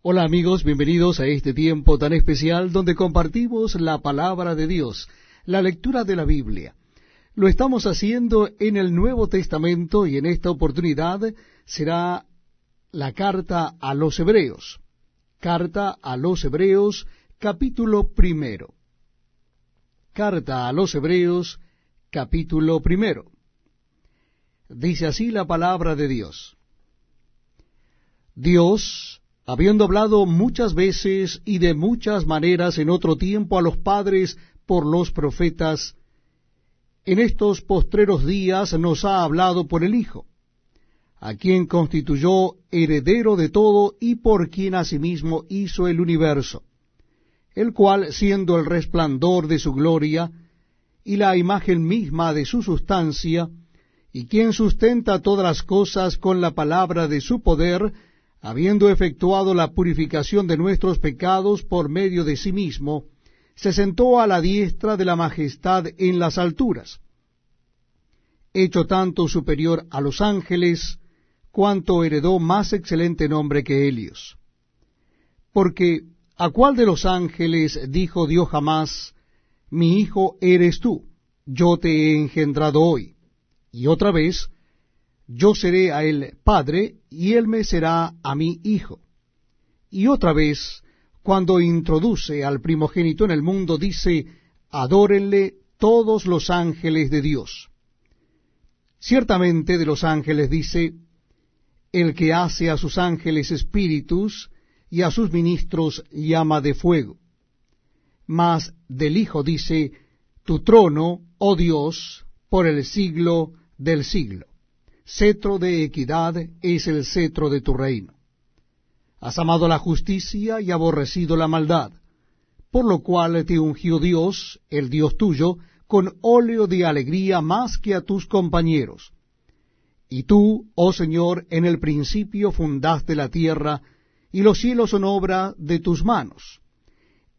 Hola amigos, bienvenidos a este tiempo tan especial donde compartimos la palabra de Dios, la lectura de la Biblia. Lo estamos haciendo en el Nuevo Testamento y en esta oportunidad será la carta a los Hebreos. Carta a los Hebreos, capítulo primero. Carta a los Hebreos, capítulo primero. Dice así la palabra de Dios. Dios, habiendo hablado muchas veces y de muchas maneras en otro tiempo a los padres por los profetas, en estos postreros días nos ha hablado por el Hijo, a quien constituyó heredero de todo y por quien asimismo hizo el universo, el cual, siendo el resplandor de su gloria y la imagen misma de su sustancia, y quien sustenta todas las cosas con la palabra de su poder, habiendo efectuado la purificación de nuestros pecados por medio de sí mismo, se sentó a la diestra de la majestad en las alturas, hecho tanto superior a los ángeles, cuanto heredó más excelente nombre que Helios. Porque, ¿a cuál de los ángeles dijo Dios jamás, mi hijo eres tú, yo te he engendrado hoy? Y otra vez, yo seré a él padre, y él me será a mí hijo. Y otra vez, cuando introduce al primogénito en el mundo, dice, adórenle todos los ángeles de Dios. Ciertamente de los ángeles dice, el que hace a sus ángeles espíritus y a sus ministros llama de fuego. Mas del Hijo dice, tu trono, oh Dios, por el siglo del siglo cetro de equidad es el cetro de tu reino. Has amado la justicia y aborrecido la maldad, por lo cual te ungió Dios, el Dios tuyo, con óleo de alegría más que a tus compañeros. Y tú, oh Señor, en el principio fundaste la tierra, y los cielos son obra de tus manos.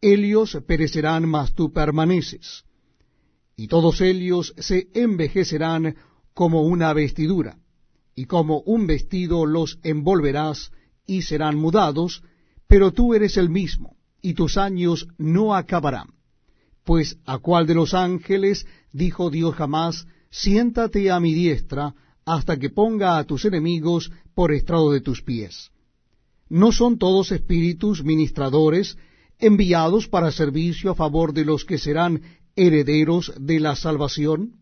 Ellos perecerán, mas tú permaneces. Y todos ellos se envejecerán como una vestidura, y como un vestido los envolverás y serán mudados, pero tú eres el mismo, y tus años no acabarán. Pues a cuál de los ángeles dijo Dios jamás, siéntate a mi diestra, hasta que ponga a tus enemigos por estrado de tus pies. ¿No son todos espíritus ministradores enviados para servicio a favor de los que serán herederos de la salvación?